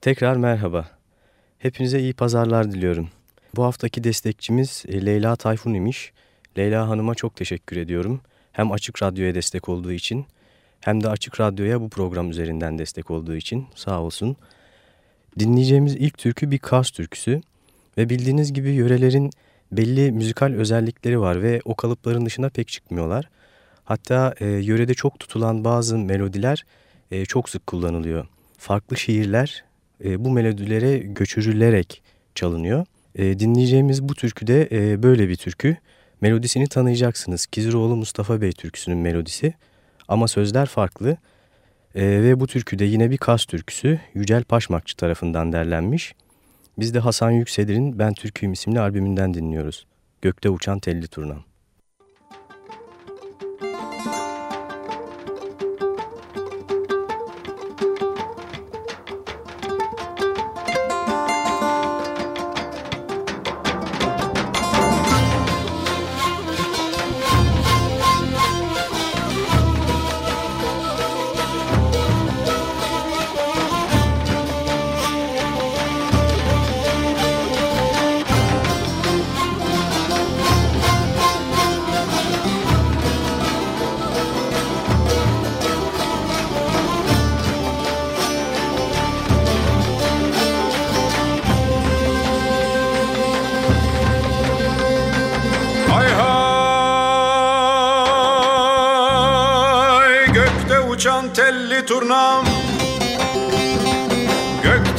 Tekrar merhaba. Hepinize iyi pazarlar diliyorum. Bu haftaki destekçimiz e, Leyla Tayfun imiş. Leyla Hanım'a çok teşekkür ediyorum. Hem Açık Radyo'ya destek olduğu için hem de Açık Radyo'ya bu program üzerinden destek olduğu için sağ olsun. Dinleyeceğimiz ilk türkü bir Kars türküsü ve bildiğiniz gibi yörelerin belli müzikal özellikleri var ve o kalıpların dışına pek çıkmıyorlar. Hatta e, yörede çok tutulan bazı melodiler e, çok sık kullanılıyor. Farklı şiirler e, bu melodilere göçürülerek çalınıyor. E, dinleyeceğimiz bu türkü de e, böyle bir türkü. Melodisini tanıyacaksınız. Kiziroğlu Mustafa Bey türküsünün melodisi. Ama sözler farklı. Ve bu türkü de yine bir Kas türküsü. Yücel Paşmakçı tarafından derlenmiş. Biz de Hasan Yüksedir'in Ben Türküyüm isimli albümünden dinliyoruz. Gökte Uçan Telli turnam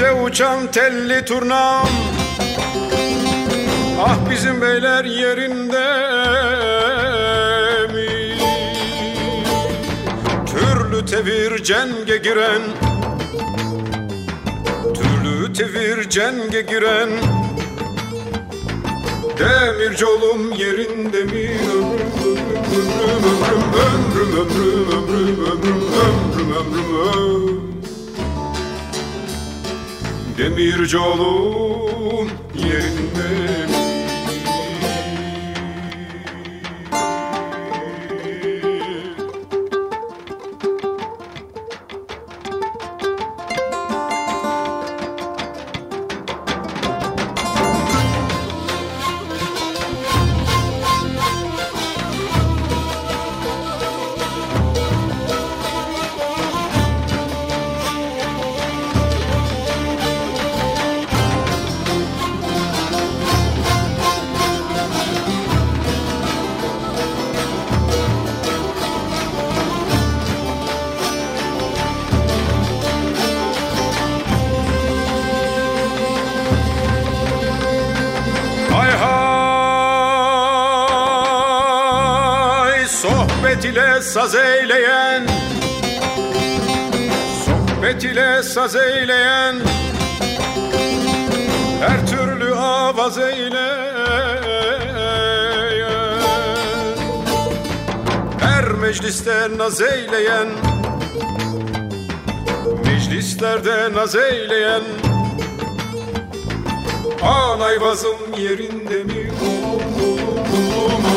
Gökte uçan telli turnam Ah bizim beyler yerinde mi? Türlü tevir cenge giren Türlü tevir cenge giren Demirci oğlum yerinde mi? Ömrüm ömrüm ömrüm ömrüm ömrüm ömrüm ömrüm ömrüm Demirci oğlum yerinde saz eyleyen Sohbet ile saz eyleyen Her türlü avaz eyleyen Her mecliste naz eyleyen Meclislerde naz eyleyen Anayvazım yerinde mi? Oğlum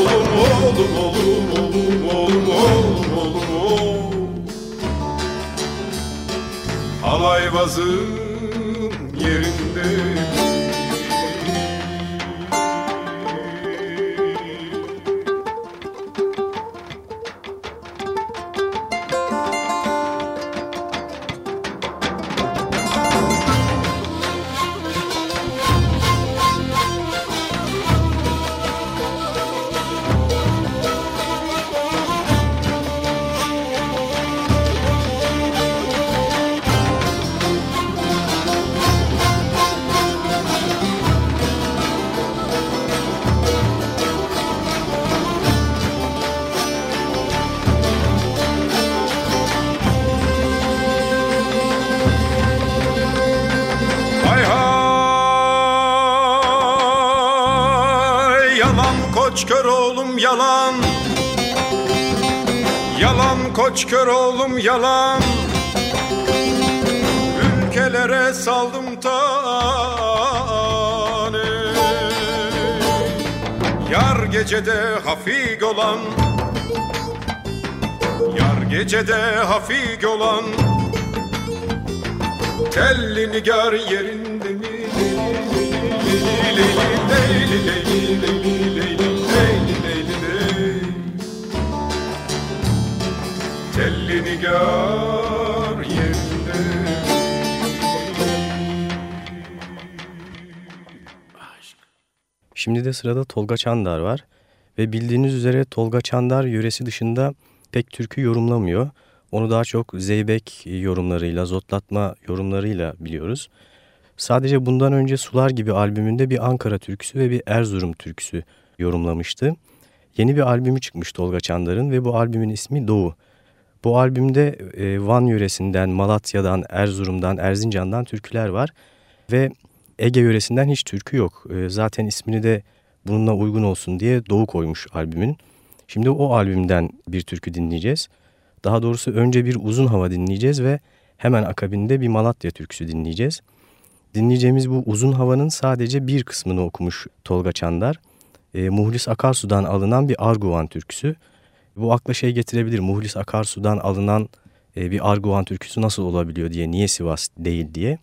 oğlum oğlum oğlum oğlum oğlum oğlum oğlum oğlum. Alayvazım yerinde Koç kör oğlum yalan Ülkelere saldım tane Yar gecede hafig olan Yar gecede hafig olan Telli nigar yerinde mi? Telli nigar yerinde Şimdi de sırada Tolga Çandar var. Ve bildiğiniz üzere Tolga Çandar yöresi dışında pek türkü yorumlamıyor. Onu daha çok zeybek yorumlarıyla, zotlatma yorumlarıyla biliyoruz. Sadece bundan önce Sular gibi albümünde bir Ankara türküsü ve bir Erzurum türküsü yorumlamıştı. Yeni bir albümü çıkmış Tolga Çandar'ın ve bu albümün ismi Doğu. Bu albümde e, Van yöresinden, Malatya'dan, Erzurum'dan, Erzincan'dan türküler var ve Ege yöresinden hiç türkü yok. E, zaten ismini de bununla uygun olsun diye Doğu koymuş albümün. Şimdi o albümden bir türkü dinleyeceğiz. Daha doğrusu önce bir uzun hava dinleyeceğiz ve hemen akabinde bir Malatya türküsü dinleyeceğiz. Dinleyeceğimiz bu uzun havanın sadece bir kısmını okumuş Tolga Çandar. E, Muhlis Akarsu'dan alınan bir Arguvan türküsü. Bu akla şey getirebilir. Muhlis Akarsu'dan alınan e, bir Arguvan türküsü nasıl olabiliyor diye, niye Sivas değil diye.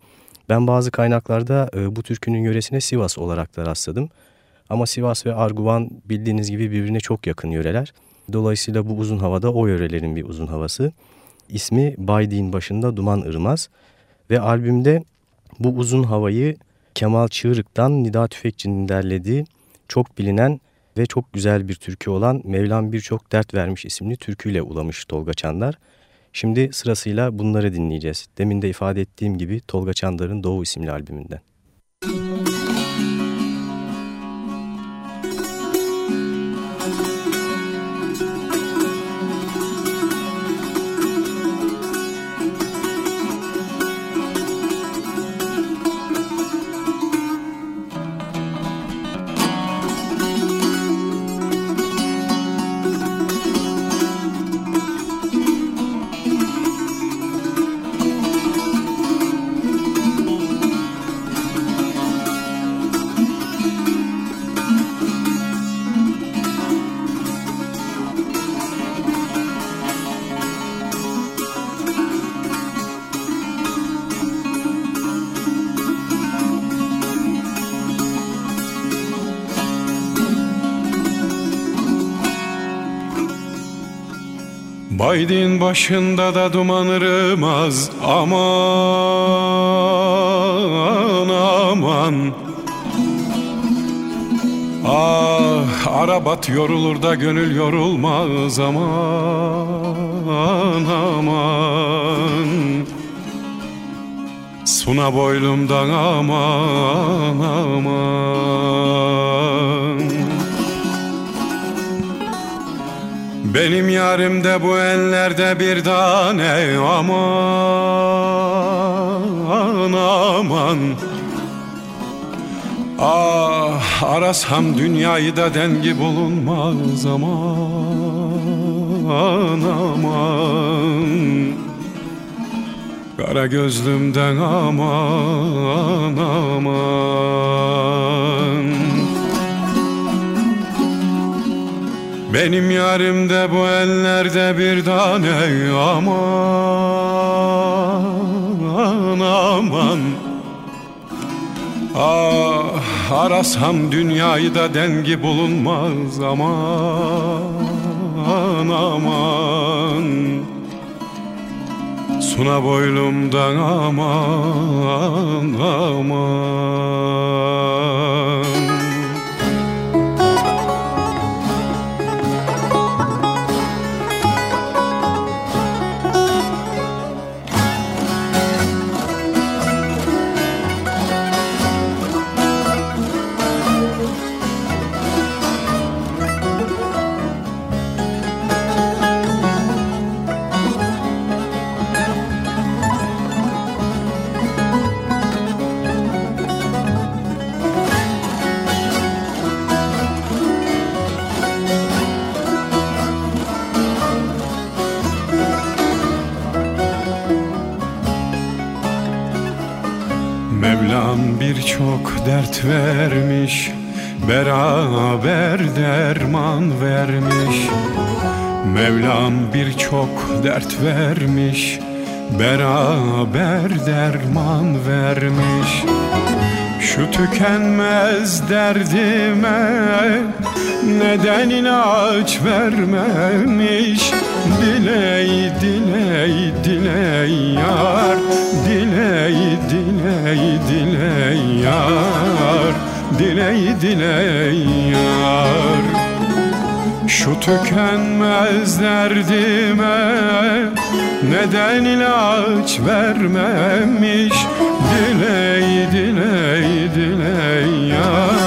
Ben bazı kaynaklarda e, bu türkünün yöresine Sivas olarak da rastladım. Ama Sivas ve Arguvan bildiğiniz gibi birbirine çok yakın yöreler. Dolayısıyla bu uzun havada o yörelerin bir uzun havası. İsmi Baydin başında Duman Irmaz ve albümde bu uzun havayı Kemal Çığırık'tan Nida Tüfekçi'nin derlediği çok bilinen ve çok güzel bir türkü olan Mevlam Birçok Dert Vermiş isimli türküyle ulamış Tolga Çandar. Şimdi sırasıyla bunları dinleyeceğiz. Demin de ifade ettiğim gibi Tolga Çandar'ın Doğu isimli albümünden. Aydın başında da duman ırmaz aman aman. Ah arabat yorulur da gönül yorulmaz aman aman. Suna boylumdan aman aman Benim yarim de bu ellerde bir tane aman aman. Ah arasam dünyayı da dengi bulunmaz aman aman. Kara gözlümden aman aman Benim yarim de bu ellerde bir tane aman aman. Ah arasam dünyayı da dengi bulunmaz aman aman. Suna boylumdan aman aman birçok dert vermiş Beraber derman vermiş. Mevlam birçok dert vermiş beraber derman vermiş. Şu tükenmez derdime neden ilaç vermemiş Diley diley diley yar. Diley diley diley yar. Diley diley yar. Şu tükenmez derdime Neden ilaç vermemiş? Diley diley diley yar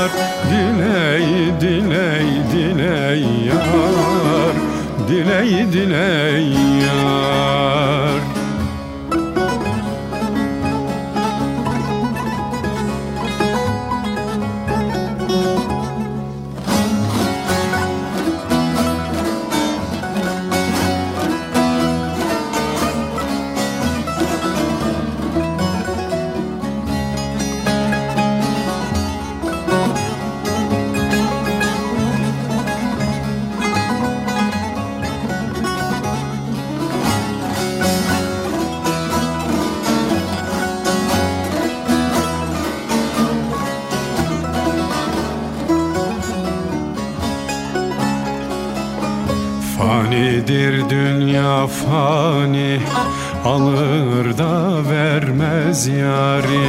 Diley diley yar fani Alır da vermez yari.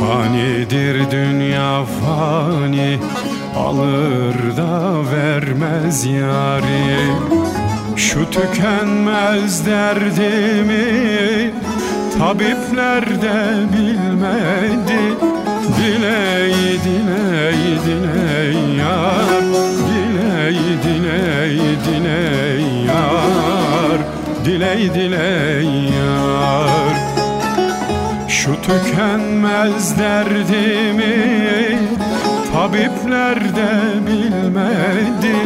Fanidir dünya fani Alır da vermez yari. Şu tükenmez derdimi Tabipler de bilmedi. Diley diley diley yar Diley diley yar. Şu tükenmez derdimi Tabipler de bilmedi.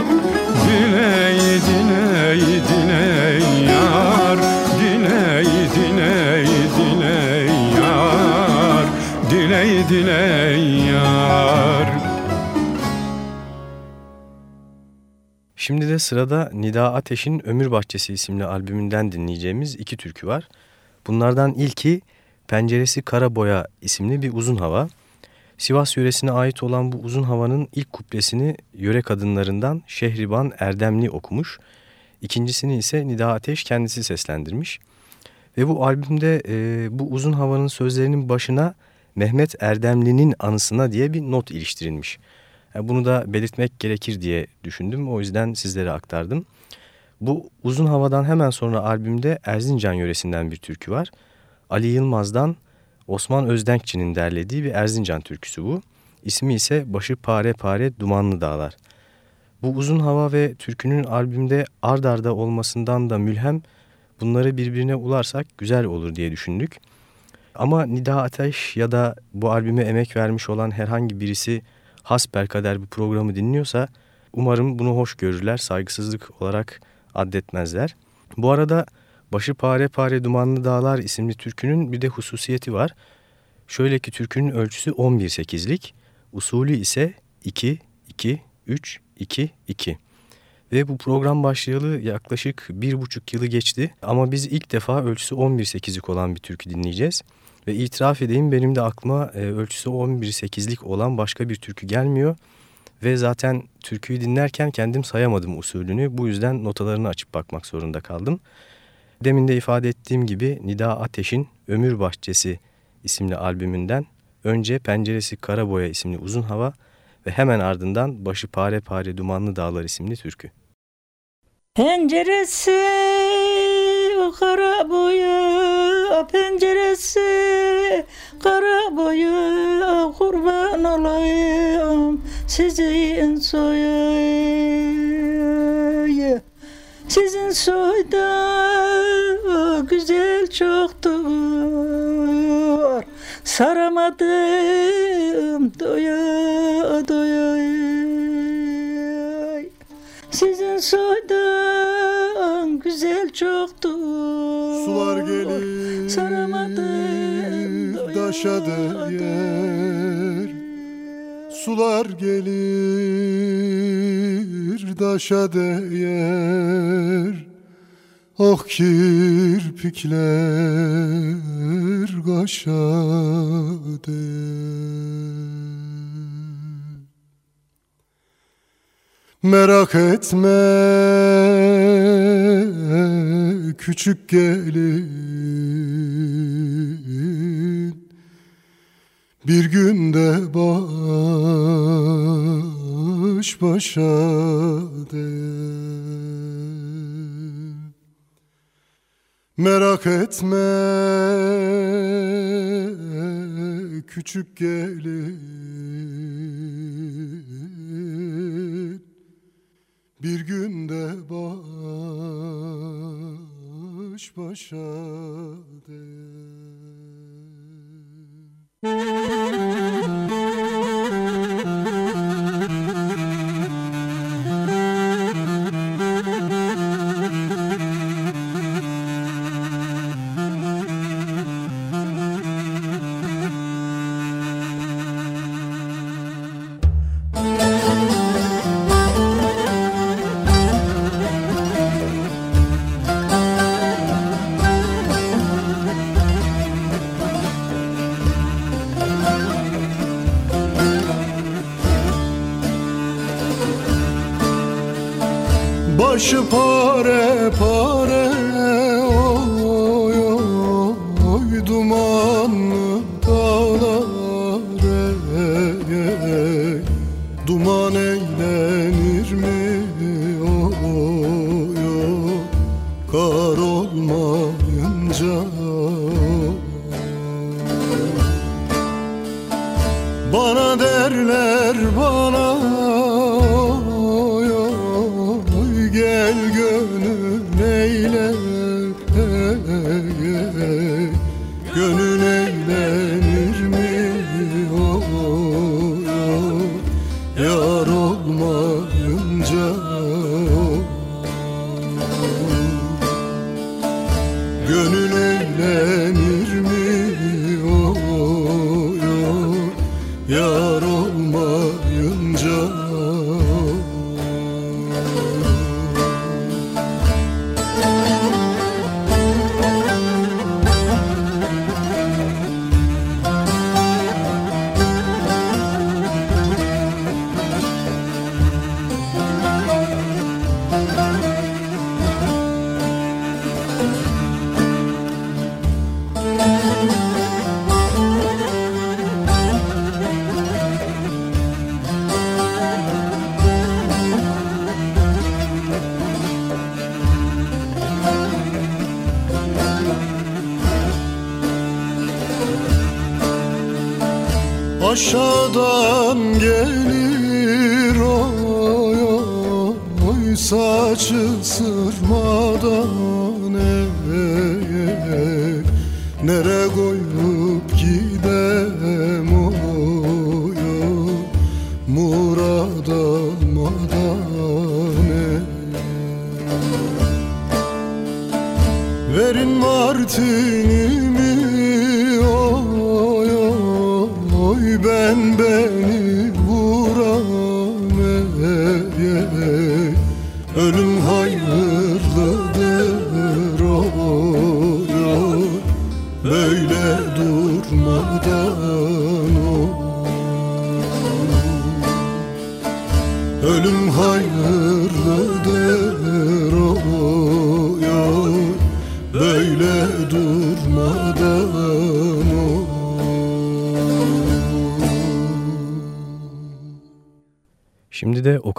Diley diley diley de sırada Nida Ateş'in Ömür Bahçesi isimli albümünden dinleyeceğimiz iki türkü var. Bunlardan ilki Penceresi Kara Boya isimli bir uzun hava. Sivas yöresine ait olan bu uzun havanın ilk kuplesini yöre kadınlarından Şehriban Erdemli okumuş. İkincisini ise Nida Ateş kendisi seslendirmiş. Ve bu albümde e, bu uzun havanın sözlerinin başına Mehmet Erdemli'nin anısına diye bir not iliştirilmiş. Bunu da belirtmek gerekir diye düşündüm. O yüzden sizlere aktardım. Bu uzun havadan hemen sonra albümde Erzincan yöresinden bir türkü var. Ali Yılmaz'dan Osman Özdenkçi'nin derlediği bir Erzincan türküsü bu. İsmi ise Başı Pare Pare Dumanlı Dağlar. Bu uzun hava ve türkünün albümde ard arda olmasından da mülhem bunları birbirine ularsak güzel olur diye düşündük. Ama Nida Ateş ya da bu albüme emek vermiş olan herhangi birisi hasbelkader bu programı dinliyorsa umarım bunu hoş görürler, saygısızlık olarak addetmezler. Bu arada Başı Pare Pare Dumanlı Dağlar isimli türkünün bir de hususiyeti var. Şöyle ki türkünün ölçüsü 11-8'lik, usulü ise 2-2-3-2-2. Ve bu program başlayalı yaklaşık bir buçuk yılı geçti. Ama biz ilk defa ölçüsü 11-8'lik olan bir türkü dinleyeceğiz. Ve itiraf edeyim benim de aklıma e, ölçüsü 11-8'lik olan başka bir türkü gelmiyor. Ve zaten türküyü dinlerken kendim sayamadım usulünü. Bu yüzden notalarını açıp bakmak zorunda kaldım. Demin de ifade ettiğim gibi Nida Ateş'in Ömür Bahçesi isimli albümünden önce Penceresi Karaboya isimli uzun hava ve hemen ardından Başı Pare Pare Dumanlı Dağlar isimli türkü. Penceresi kara boyu penceresi kara boyu kurban olayım sizin soyu sizin soyda güzel çoktur saramadım doya doya. Sizin soydan güzel çoktur Sular gelir Saramadım Daşadı yer. Sular gelir Daşadı yer. Oh kirpikler kaşadı Merak etme küçük gelin Bir günde baş başa de. Merak etme küçük gelin Bir günde baş başa de.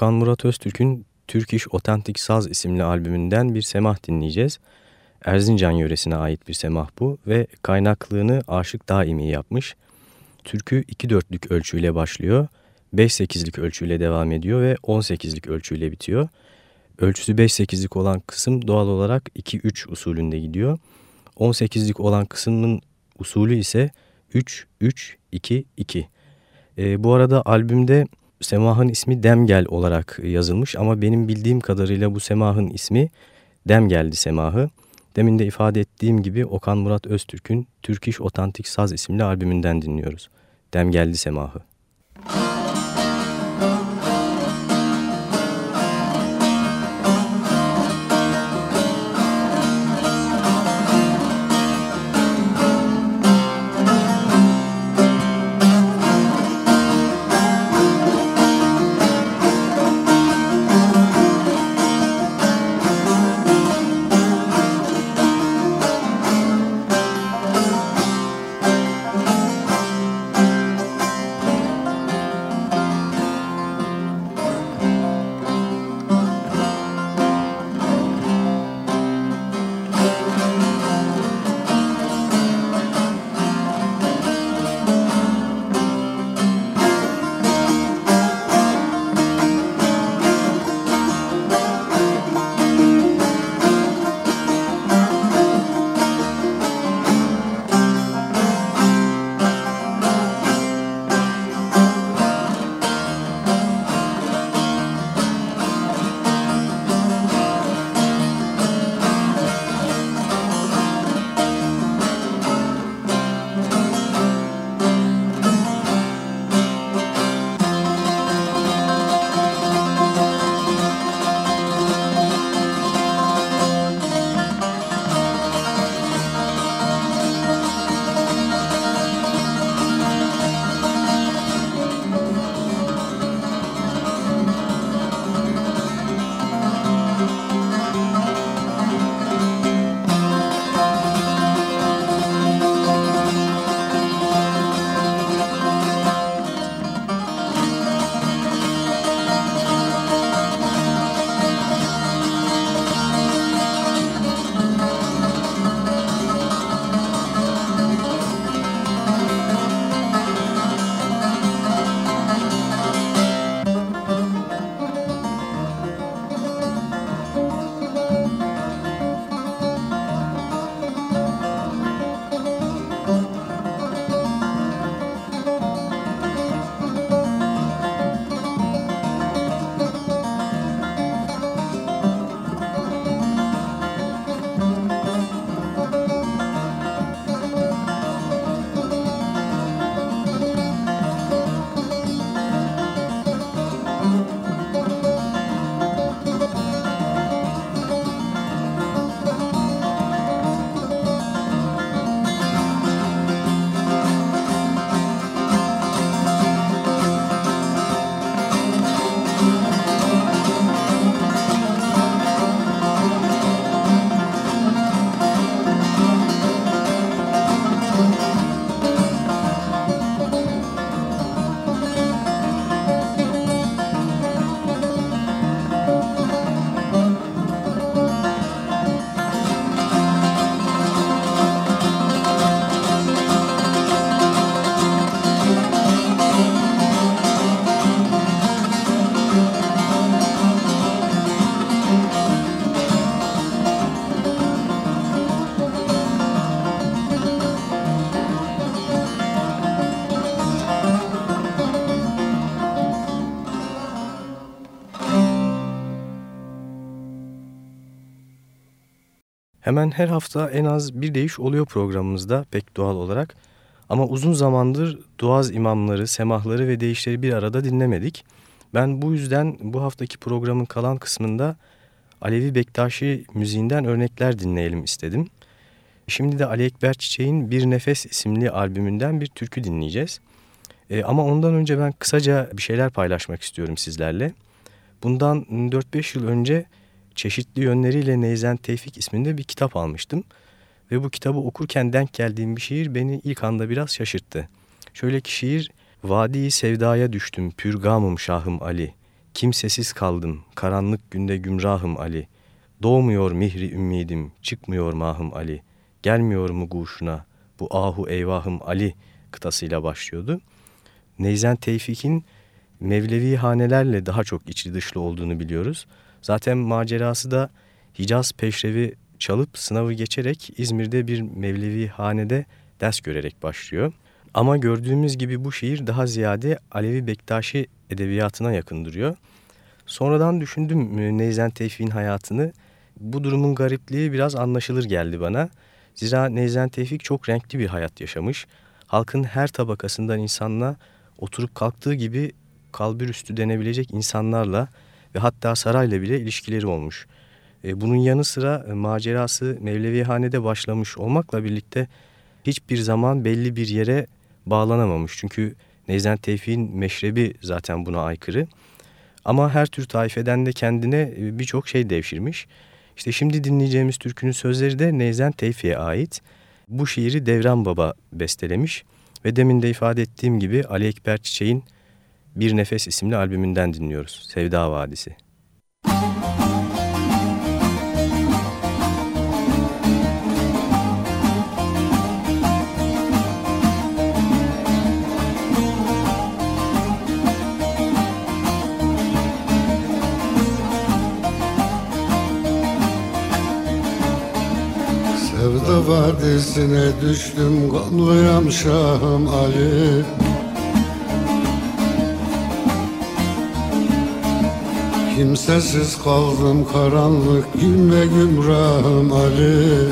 Okan Murat Öztürk'ün Türk İş Otentik Saz isimli albümünden bir semah dinleyeceğiz. Erzincan yöresine ait bir semah bu ve kaynaklığını Aşık Daimi yapmış. Türkü 2-4'lük ölçüyle başlıyor, 5-8'lik ölçüyle devam ediyor ve 18'lik ölçüyle bitiyor. Ölçüsü 5-8'lik olan kısım doğal olarak 2-3 usulünde gidiyor. 18'lik olan kısmın usulü ise 3-3-2-2. E, bu arada albümde semahın ismi Demgel olarak yazılmış ama benim bildiğim kadarıyla bu semahın ismi Demgeldi semahı. Demin de ifade ettiğim gibi Okan Murat Öztürk'ün Türk İş Otantik Saz isimli albümünden dinliyoruz. Demgeldi semahı. Hemen her hafta en az bir değiş oluyor programımızda pek doğal olarak. Ama uzun zamandır duaz imamları, semahları ve değişleri bir arada dinlemedik. Ben bu yüzden bu haftaki programın kalan kısmında Alevi Bektaşi müziğinden örnekler dinleyelim istedim. Şimdi de Ali Ekber Çiçek'in Bir Nefes isimli albümünden bir türkü dinleyeceğiz. E, ama ondan önce ben kısaca bir şeyler paylaşmak istiyorum sizlerle. Bundan 4-5 yıl önce çeşitli yönleriyle Neyzen Tevfik isminde bir kitap almıştım. Ve bu kitabı okurken denk geldiğim bir şiir beni ilk anda biraz şaşırttı. Şöyle ki şiir, Vadi sevdaya düştüm, pürgamım şahım Ali. Kimsesiz kaldım, karanlık günde gümrahım Ali. Doğmuyor mihri ümmidim, çıkmıyor mahım Ali. Gelmiyor mu guşuna, bu ahu eyvahım Ali kıtasıyla başlıyordu. Neyzen Tevfik'in Mevlevi hanelerle daha çok içli dışlı olduğunu biliyoruz. Zaten macerası da Hicaz peşrevi çalıp sınavı geçerek İzmir'de bir Mevlevi hanede ders görerek başlıyor. Ama gördüğümüz gibi bu şiir daha ziyade Alevi Bektaşi edebiyatına yakın duruyor. Sonradan düşündüm Neyzen Tevfik'in hayatını. Bu durumun garipliği biraz anlaşılır geldi bana. Zira Neyzen Tevfik çok renkli bir hayat yaşamış. Halkın her tabakasından insanla oturup kalktığı gibi kalbur üstü denebilecek insanlarla ve hatta sarayla bile ilişkileri olmuş. E, bunun yanı sıra e, macerası Mevlevihane'de başlamış olmakla birlikte hiçbir zaman belli bir yere bağlanamamış. Çünkü Neyzen Tevfik'in meşrebi zaten buna aykırı. Ama her tür taifeden de kendine e, birçok şey devşirmiş. İşte şimdi dinleyeceğimiz türkünün sözleri de Neyzen Tevfik'e ait. Bu şiiri Devran Baba bestelemiş ve demin de ifade ettiğim gibi Ali Ekber Çiçek'in Bir Nefes isimli albümünden dinliyoruz. Sevda Vadisi. Sevda vadisine düştüm gamlıyam şahım Ali Kimsesiz kaldım karanlık gün ve gümrahım Ali.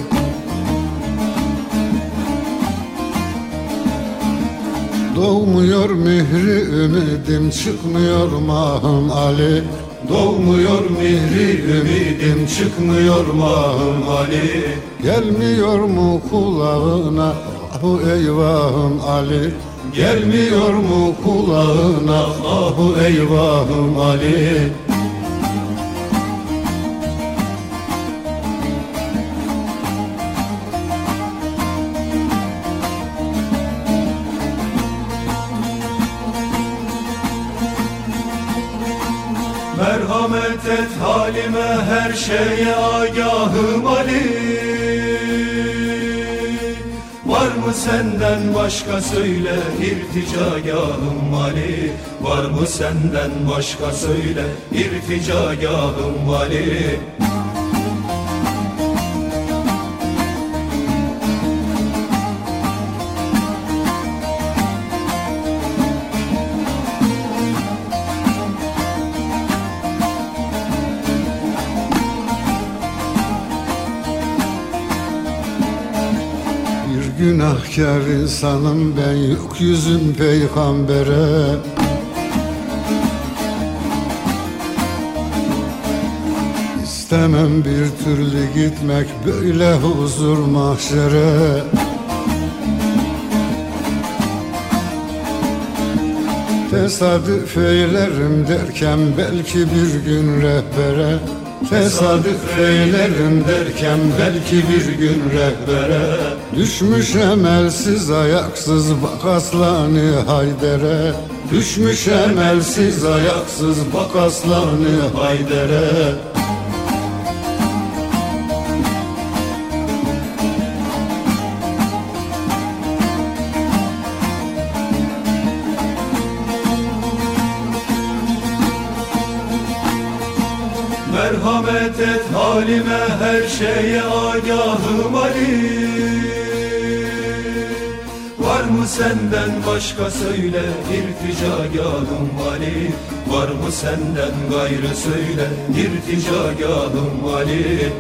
Doğmuyor mihri ümidim çıkmıyor mahım Ali. Doğmuyor mihri ümidim çıkmıyor mahım Ali. Gelmiyor mu kulağına ahu eyvahım Ali? Gelmiyor mu kulağına ahu eyvahım Ali şeye agahım Ali Var mı senden başka söyle irticagahım Ali Var mı senden başka söyle irticagahım Ali günahkar insanım ben yok yüzüm peygambere. İstemem bir türlü gitmek böyle huzur mahşere. Tesadüf eylerim derken belki bir gün rehbere Tesadüf eylerim derken belki bir gün rehbere. Düşmüş emelsiz ayaksız bak aslanı haydere. Düşmüş emelsiz ayaksız bak aslanı haydere et halime her şeye agahım Ali. Var mı senden başka söyle irticagahım Ali? Var mı senden gayrı söyle irticagahım Ali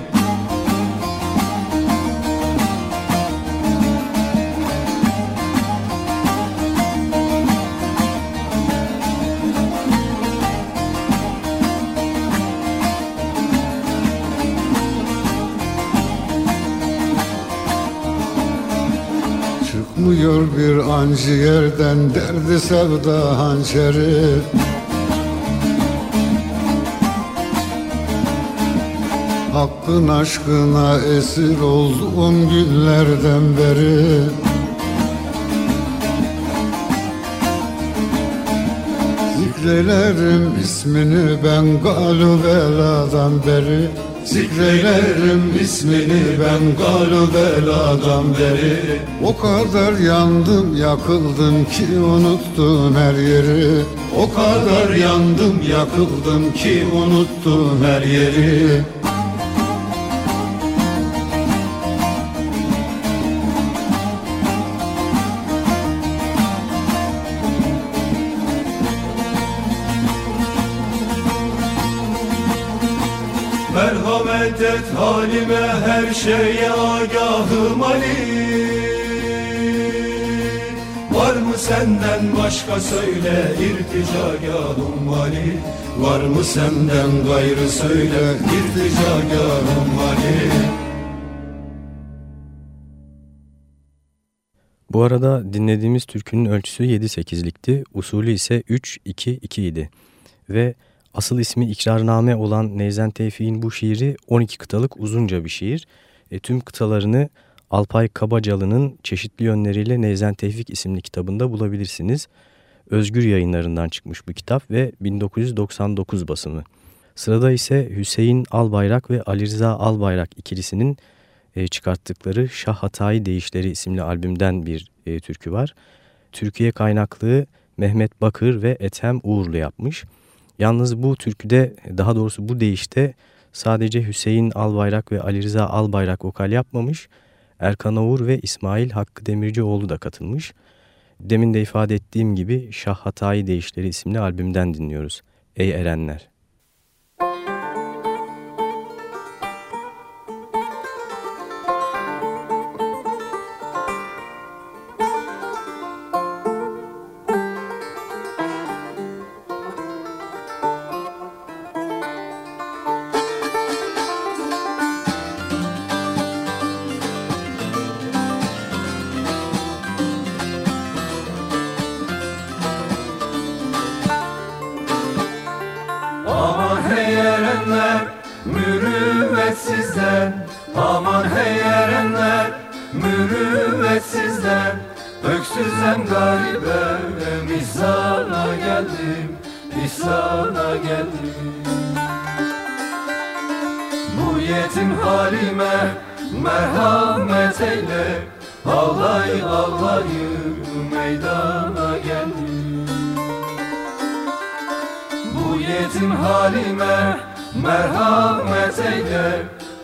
bir yerden derdi sevda hançeri. Hakkın aşkına esir olduğum günlerden beri. Zikrelerim ismini ben galu beladan beri Zikrelerim ismini ben galu beladan beri O kadar yandım yakıldım ki unuttum her yeri. O kadar yandım yakıldım ki unuttum her yeri Merhamet et halime her şeye agahım Ali. Var mı senden başka söyle irticagahım Ali? Var mı senden gayrı söyle irticagahım Ali? Bu arada dinlediğimiz türkünün ölçüsü 7-8'likti, usulü ise 3-2-2 idi. Ve asıl ismi İkrarname olan Neyzen Tevfik'in bu şiiri 12 kıtalık uzunca bir şiir. E, tüm kıtalarını Alpay Kabacalı'nın çeşitli yönleriyle Neyzen Tevfik isimli kitabında bulabilirsiniz. Özgür yayınlarından çıkmış bu kitap ve 1999 basımı. Sırada ise Hüseyin Albayrak ve Ali Rıza Albayrak ikilisinin e, çıkarttıkları Şah Hatayı Değişleri isimli albümden bir e, türkü var. Türkiye kaynaklığı Mehmet Bakır ve Ethem Uğurlu yapmış. Yalnız bu türküde daha doğrusu bu deyişte sadece Hüseyin Albayrak ve Ali Rıza Albayrak vokal yapmamış. Erkan Oğur ve İsmail Hakkı Demircioğlu da katılmış. Demin de ifade ettiğim gibi Şah Hatayı Değişleri isimli albümden dinliyoruz. Ey Erenler! Erenler mürüvvetsizler. Aman hey erenler mürüvvetsizler. Öksüzem garibem ihsana geldim ihsana geldim. Bu yetim halime merhamet eyle. Ağlay ağlayı meydana geldim. Bu yetim halime merhamet eyle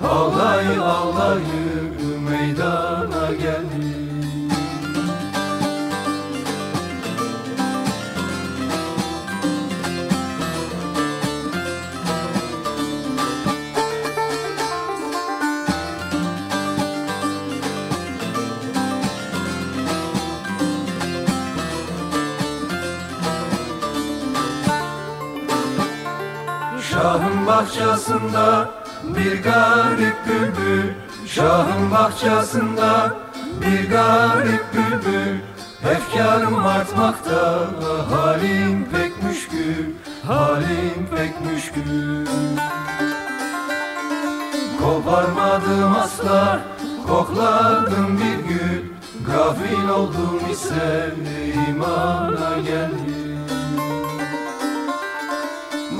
Ağlay ağlayı meydana geldim bahçesinde bir garip bülbül Şahın bahçesinde bir garip bülbül. Efkarım artmakta halim pek müşkül Halim pek müşkül. Koparmadım asla kokladım bir gül. Gafil oldum ise imana geldim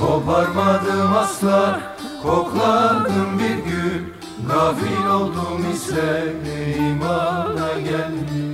Koparmadım asla kokladım bir gül Gafil oldum ise imana geldim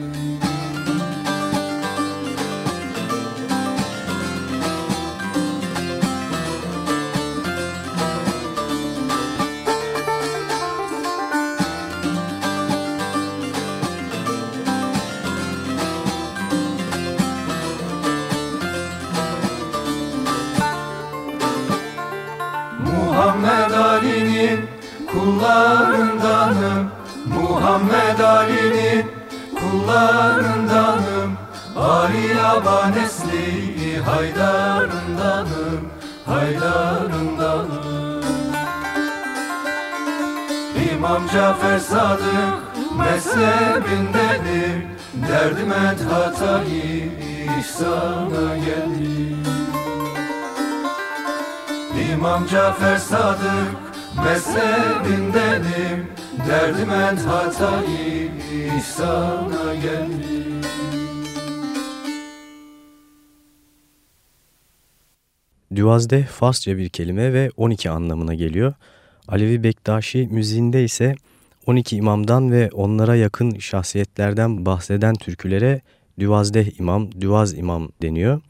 Cafer Sadık mezhebindenim Derdim et hatayı ihsana geldim Düvazde Farsça bir kelime ve 12 anlamına geliyor. Alevi Bektaşi müziğinde ise 12 imamdan ve onlara yakın şahsiyetlerden bahseden türkülere Düvazdeh imam, Düvaz imam deniyor.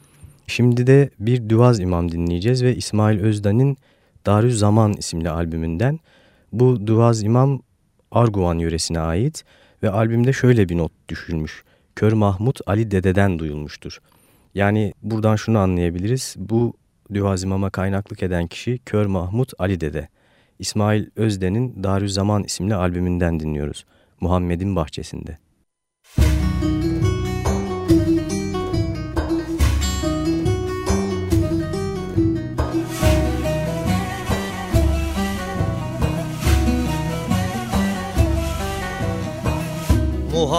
Şimdi de bir Düvaz imam dinleyeceğiz ve İsmail Özdan'ın Darü Zaman isimli albümünden. Bu Düvaz imam Arguvan yöresine ait ve albümde şöyle bir not düşülmüş. Kör Mahmut Ali Dede'den duyulmuştur. Yani buradan şunu anlayabiliriz. Bu Düvaz imama kaynaklık eden kişi Kör Mahmut Ali Dede. İsmail Özden'in Darüzaman isimli albümünden dinliyoruz. Muhammed'in bahçesinde.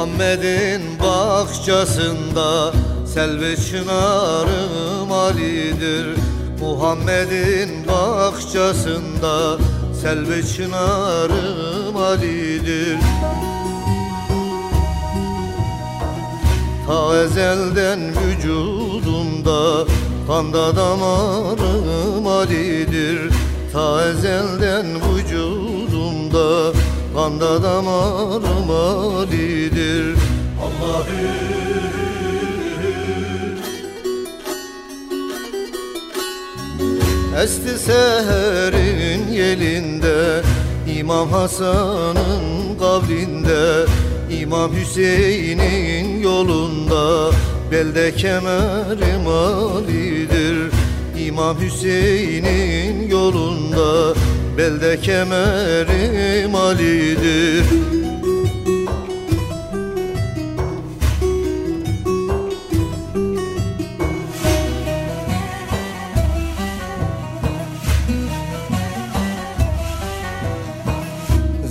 Muhammed'in bahçesinde selvi çınarım alidir. Muhammed'in bahçesinde Selvi çınarım Ali'dir. Ta ezelden vücudumda Kanda damarım Ali'dir. Ta ezelden vücudumda Kanda damarım Ali'dir Esti seherin yelinde İmam Hasan'ın kavlinde İmam Hüseyin'in yolunda Belde kemerim alidir İmam Hüseyin'in yolunda Belde kemerim alidir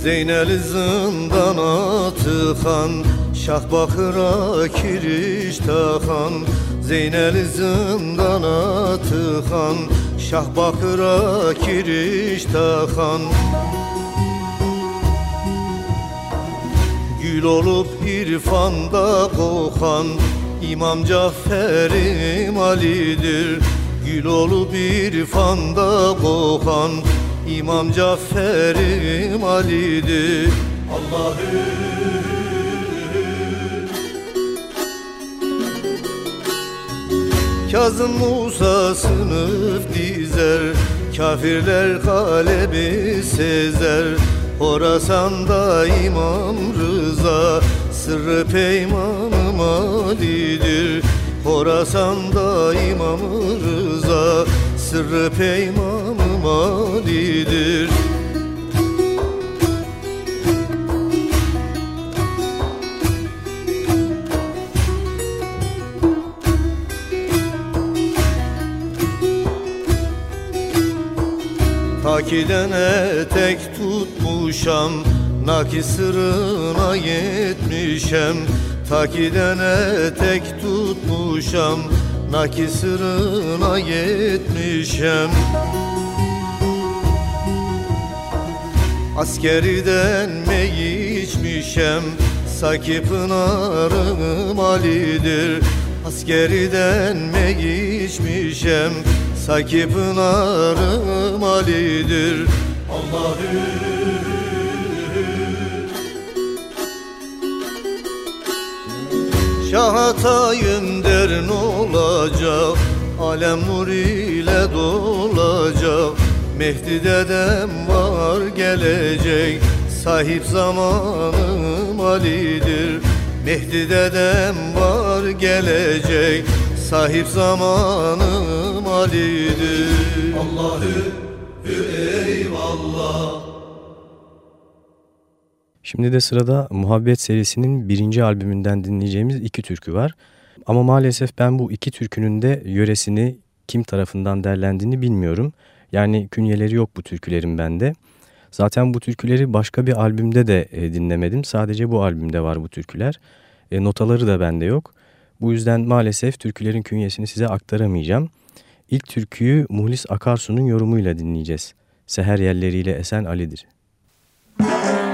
Zeynel zindana tıkan Şah bakıra kiriş takan. Zeynel zindana tıkan Şah kiriş takan. Gül olup irfanda kokan İmam Cafer'im Ali'dir. Gül olup irfanda kokan İmam Cafer'im Ali'dir. Allah'ım. Kazım Musa sınıf dizer Kafirler kalemi sezer. Horasan'da İmam Rıza Sırrı peymanım Ali'dir. Horasan'da İmam Rıza Sırrı peymanım Ali'dir Takiden etek tutmuşam Naki sırrına yetmişem. Takiden etek tutmuşam Naki sırrına yetmişem Askeriden me içmişem? Saki pınarım Ali'dir. Askeriden me içmişem? Saki pınarım Ali'dir. Allah'ım. Şahatayım derin olacak. Alem nur ile dolacak Mehdi dedem var gelecek Sahip zamanım Ali'dir Mehdi dedem var gelecek Sahip zamanım Ali'dir Allah'ı eyvallah Şimdi de sırada Muhabbet serisinin birinci albümünden dinleyeceğimiz iki türkü var. Ama maalesef ben bu iki türkünün de yöresini kim tarafından derlendiğini bilmiyorum. Yani künyeleri yok bu türkülerin bende. Zaten bu türküleri başka bir albümde de e, dinlemedim. Sadece bu albümde var bu türküler. E, notaları da bende yok. Bu yüzden maalesef türkülerin künyesini size aktaramayacağım. İlk türküyü Muhlis Akarsu'nun yorumuyla dinleyeceğiz. Seher yerleriyle esen Ali'dir. Müzik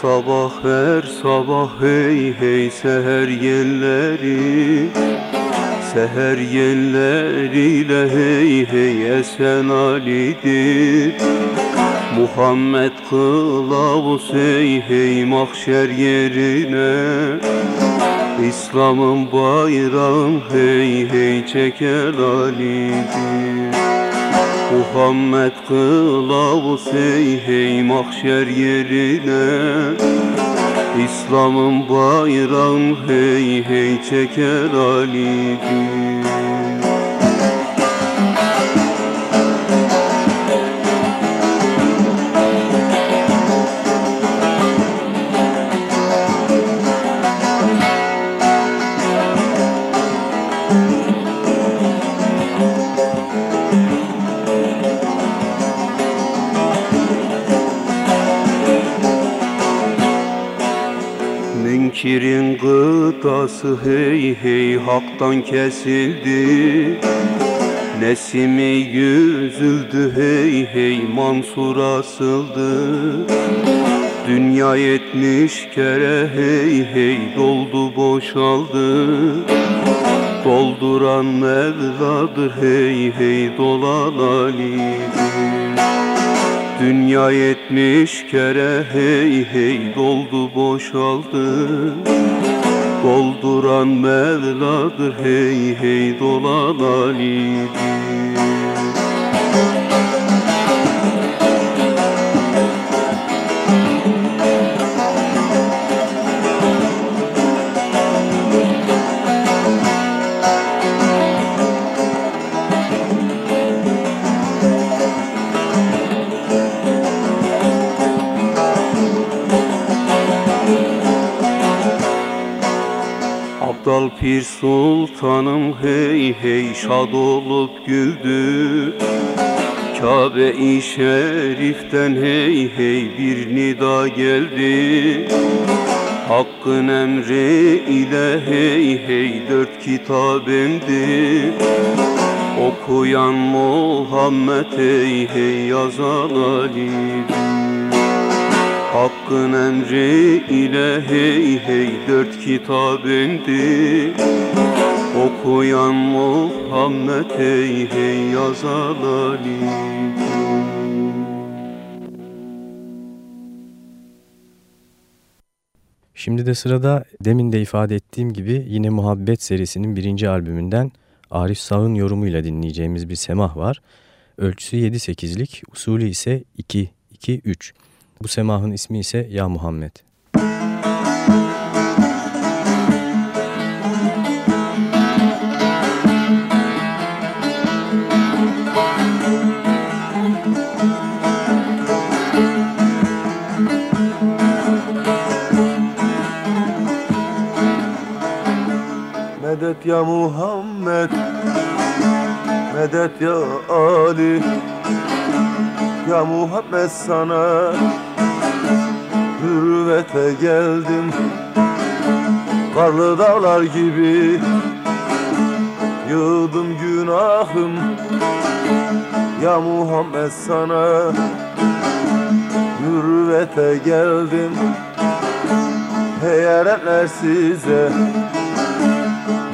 sabah her sabah hey hey seher yelleri. Seher yelleriyle hey hey esen Ali'dir Muhammed kılavuz hey hey mahşer yerine. İslam'ın bayrağı hey hey çeker Ali'dir Muhammed kılavuz hey hey mahşer yerine. İslam'ın bayrağını hey hey çeker Ali'dir gıdası hey hey haktan kesildi. Nesimi yüzüldü hey hey Mansur asıldı. Dünya yetmiş kere hey hey doldu boşaldı. Dolduran Mevladır hey hey dolan Ali'dir Dünya yetmiş kere hey hey doldu boşaldı Dolduran Mevladır hey hey dolan Ali'dir pir sultanım hey hey şad olup güldü. Kabe-i şeriften hey hey bir nida geldi. Hakkın emri ile hey hey dört kitap emdi Okuyan Muhammed hey hey yazan Ali'dir Hakkın emri ile hey hey dört kitap indi Okuyan Muhammed hey hey yazan Ali Şimdi de sırada demin de ifade ettiğim gibi yine Muhabbet serisinin birinci albümünden Arif Sağ'ın yorumuyla dinleyeceğimiz bir semah var. Ölçüsü 7-8'lik, usulü ise 2-2-3. Bu semahın ismi ise Ya Muhammed. Medet ya Muhammed Medet ya Ali Ya Muhammed sana Hürvete geldim. Karlı dağlar gibi Yığdım günahım. Ya Muhammed sana Hürvete geldim. Hey size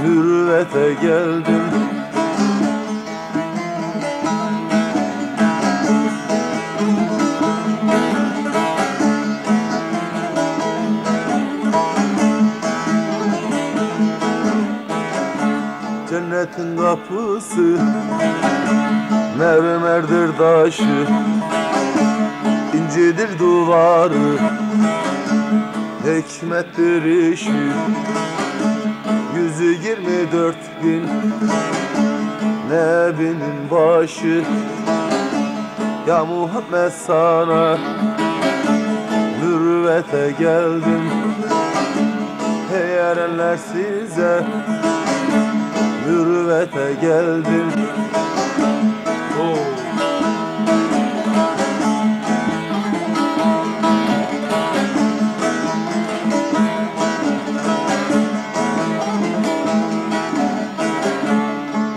Hürvete geldim Cennetin kapısı Mermerdir taşı incidir duvarı Hikmettir işi Yüzü yirmi dört bin Nebinin başı Ya Muhammed sana Mürvete geldim. Hey erenler size Mürvete geldim. Oh.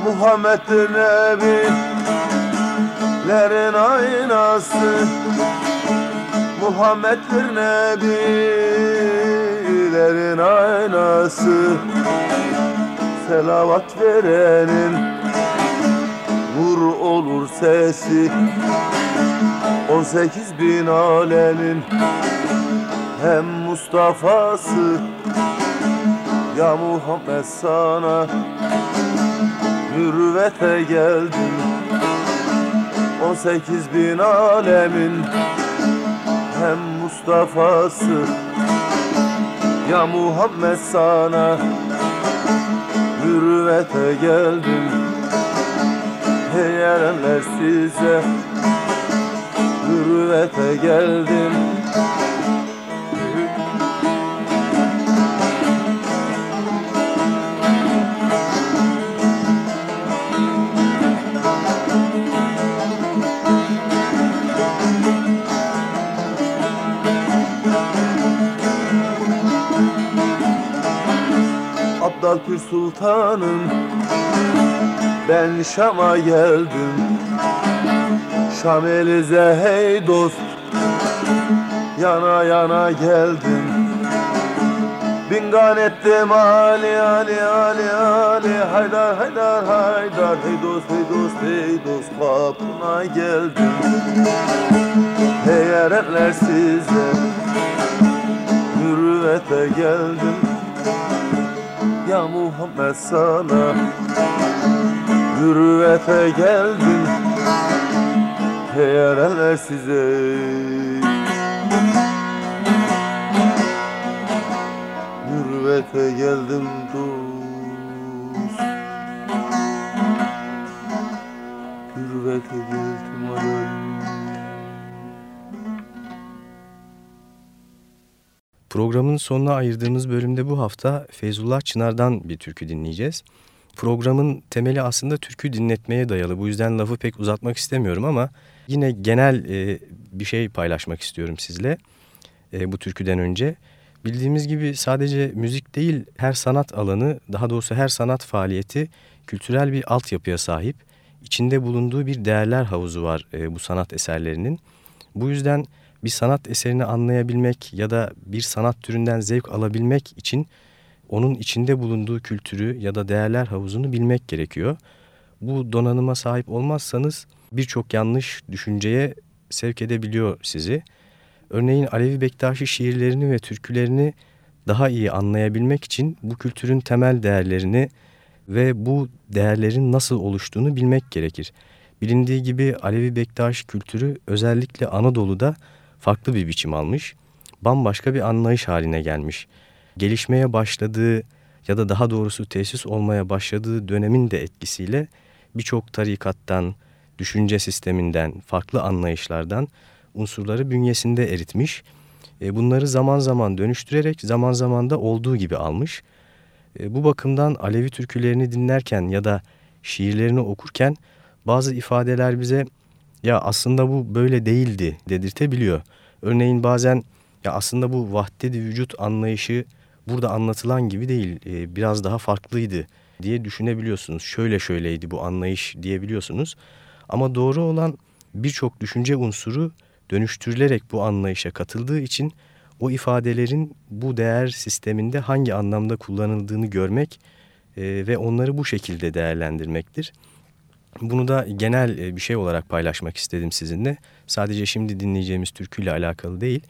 Muhammed'dir nebilerin aynası. Muhammed'dir nebilerin aynası Selavat verenin. Nur olur sesi. On sekiz bin alemin Hem Mustafa'sı Ya Muhammed sana. Mürvete geldim On sekiz bin alemin. Hem Mustafa'sı Ya Muhammed sana Mürvete geldim. Hey size. Mürvete geldim Abdal Sultanım Ben Şam'a geldim. Şam Elize hey dost Yana yana geldim. Bingan ettim Ali Ali Ali Ali Haydar Haydar Haydar. Hey dost hey dost hey dost Kapına geldim. Hey erenler size Mürüvvete geldim ya Muhammed sana. Hürvete geldim Heyereler size. Hürvete geldim Programın sonuna ayırdığımız bölümde bu hafta Feyzullah Çınar'dan bir türkü dinleyeceğiz. Programın temeli aslında türkü dinletmeye dayalı. Bu yüzden lafı pek uzatmak istemiyorum ama yine genel e, bir şey paylaşmak istiyorum sizle e, bu türküden önce. Bildiğimiz gibi sadece müzik değil her sanat alanı daha doğrusu her sanat faaliyeti kültürel bir altyapıya sahip. İçinde bulunduğu bir değerler havuzu var e, bu sanat eserlerinin. Bu yüzden bir sanat eserini anlayabilmek ya da bir sanat türünden zevk alabilmek için onun içinde bulunduğu kültürü ya da değerler havuzunu bilmek gerekiyor. Bu donanıma sahip olmazsanız birçok yanlış düşünceye sevk edebiliyor sizi. Örneğin Alevi Bektaşi şiirlerini ve türkülerini daha iyi anlayabilmek için bu kültürün temel değerlerini ve bu değerlerin nasıl oluştuğunu bilmek gerekir. Bilindiği gibi Alevi Bektaşi kültürü özellikle Anadolu'da farklı bir biçim almış, bambaşka bir anlayış haline gelmiş. Gelişmeye başladığı ya da daha doğrusu tesis olmaya başladığı dönemin de etkisiyle birçok tarikattan, düşünce sisteminden, farklı anlayışlardan unsurları bünyesinde eritmiş. E, bunları zaman zaman dönüştürerek zaman zaman da olduğu gibi almış. E, bu bakımdan Alevi türkülerini dinlerken ya da şiirlerini okurken bazı ifadeler bize ya aslında bu böyle değildi dedirtebiliyor. Örneğin bazen ya aslında bu vahdedi vücut anlayışı burada anlatılan gibi değil e, biraz daha farklıydı diye düşünebiliyorsunuz. Şöyle şöyleydi bu anlayış diyebiliyorsunuz. Ama doğru olan birçok düşünce unsuru dönüştürülerek bu anlayışa katıldığı için o ifadelerin bu değer sisteminde hangi anlamda kullanıldığını görmek e, ve onları bu şekilde değerlendirmektir. Bunu da genel e, bir şey olarak paylaşmak istedim sizinle. Sadece şimdi dinleyeceğimiz türküyle alakalı değil.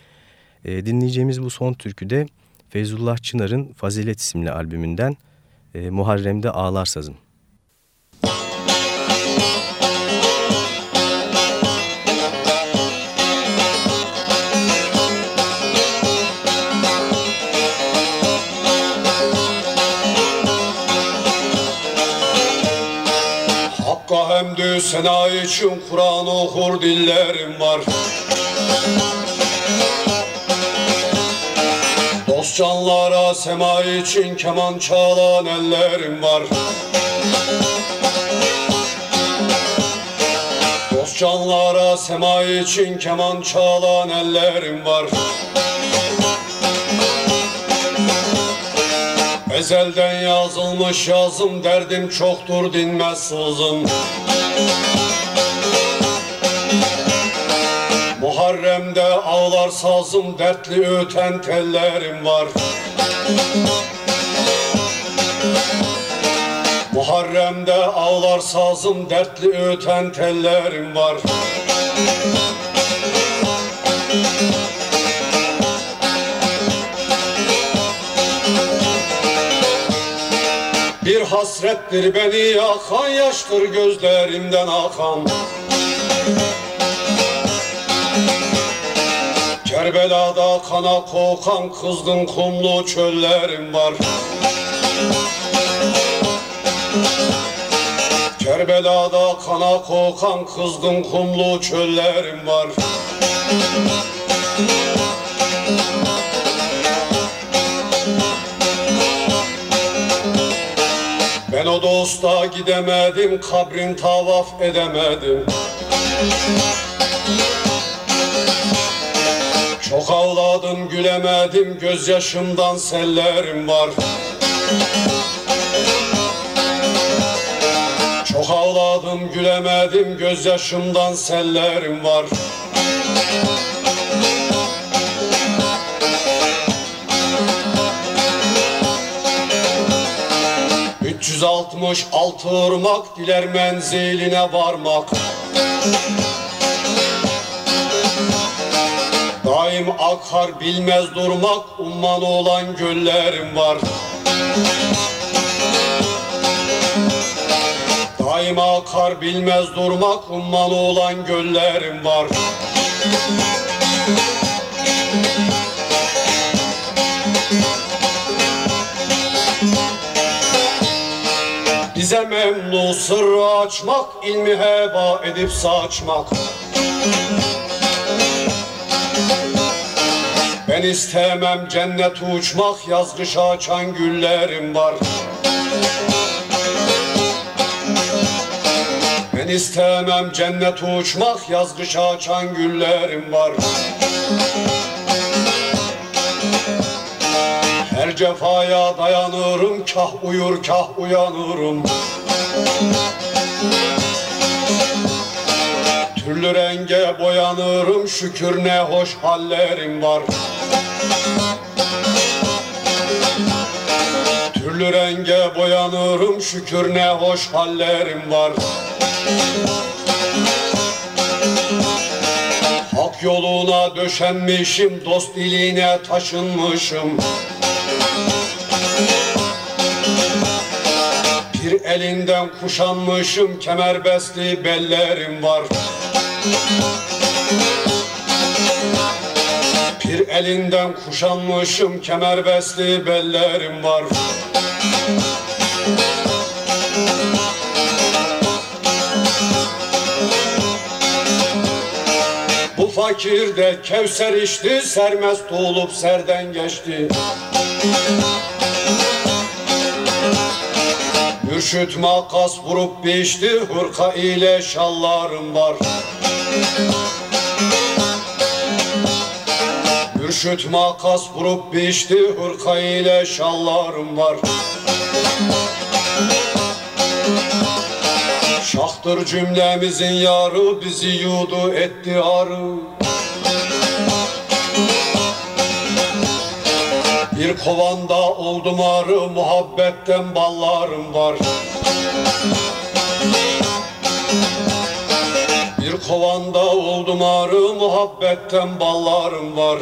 E, dinleyeceğimiz bu son türkü de Feyzullah Çınar'ın Fazilet isimli albümünden e, Muharrem'de Ağlar Sazım. Hamdü sena için Kur'an okur dillerim var. Dost canlara sema için keman çalan ellerim var. Dost canlara sema için keman çalan ellerim var. Ezelden yazılmış yazım derdim çoktur dinmez sızım Muharrem'de ağlar sazım dertli öten tellerim var. Muharrem'de ağlar sazım dertli öten tellerim var Bir hasrettir beni yakan yaştır gözlerimden akan. Kerbela'da kana kokan kızgın kumlu çöllerim var. Kerbela'da kana kokan kızgın kumlu çöllerim var Dosta gidemedim, kabrin tavaf edemedim. Çok ağladım gülemedim, gözyaşımdan sellerim var. Çok ağladım gülemedim, gözyaşımdan sellerim var 366 ırmak diler menziline varmak. Daim akar bilmez durmak umman olan göllerim var. Daim akar bilmez durmak umman olan göllerim var Memnu sırrı açmak, ilmi heba edip saçmak. Ben istemem cennet uçmak, yaz kış açan güllerim var. Ben istemem cennet uçmak, yaz kış açan güllerim var. Her cefaya dayanırım, kah uyur kah uyanırım. Türlü renge boyanırım, şükür ne hoş hallerim var. Türlü renge boyanırım, şükür ne hoş hallerim var. Hak yoluna döşenmişim, dost diline taşınmışım. Bir elinden kuşanmışım kemerbestli bellerim var. Bir elinden kuşanmışım kemerbestli bellerim var. Bu fakir de kevser içti sermest olup serden geçti Mürşit makas vurup biçti hırka ile şallarım var. Mürşit makas vurup biçti hırka ile şallarım var. Şahtır cümlemizin yarı bizi yudu etti arı Bir kovanda oldum arı muhabbetten ballarım var. Bir kovanda oldum arı muhabbetten ballarım var.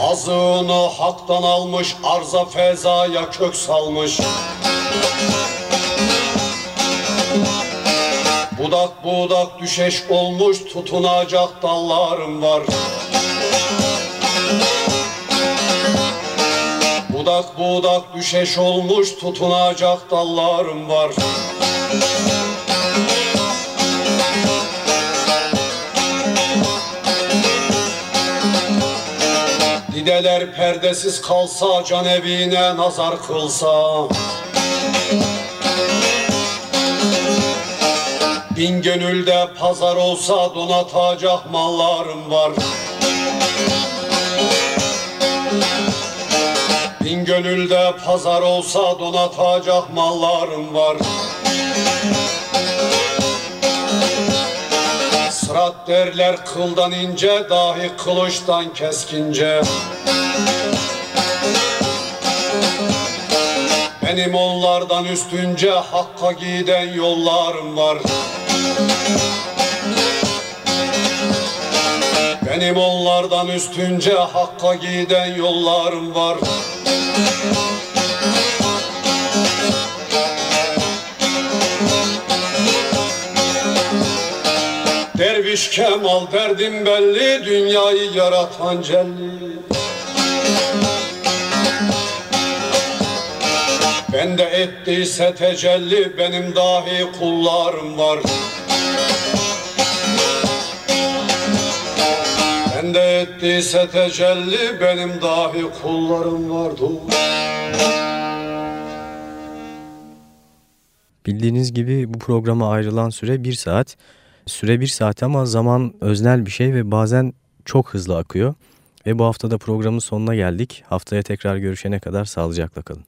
Azığını haktan almış arza fezaya kök salmış. Budak budak düşeş olmuş tutunacak dallarım var Yanak buğdak düşeş olmuş tutunacak dallarım var. Dideler perdesiz kalsa can evine nazar kılsa. Bin gönülde pazar olsa donatacak mallarım var Gönülde pazar olsa donatacak mallarım var. Sırat derler kıldan ince dahi kılıçtan keskince. Benim onlardan üstünce hakka giden yollarım var. Benim onlardan üstünce hakka giden yollarım var Derviş Kemal derdim belli Dünyayı yaratan celli. Ben de ettiyse tecelli Benim dahi kullarım var Ben de ettiyse tecelli Benim dahi kullarım vardı Bildiğiniz gibi bu programa ayrılan süre bir saat. Süre bir saat ama zaman öznel bir şey ve bazen çok hızlı akıyor. Ve bu hafta da programın sonuna geldik. Haftaya tekrar görüşene kadar sağlıcakla kalın.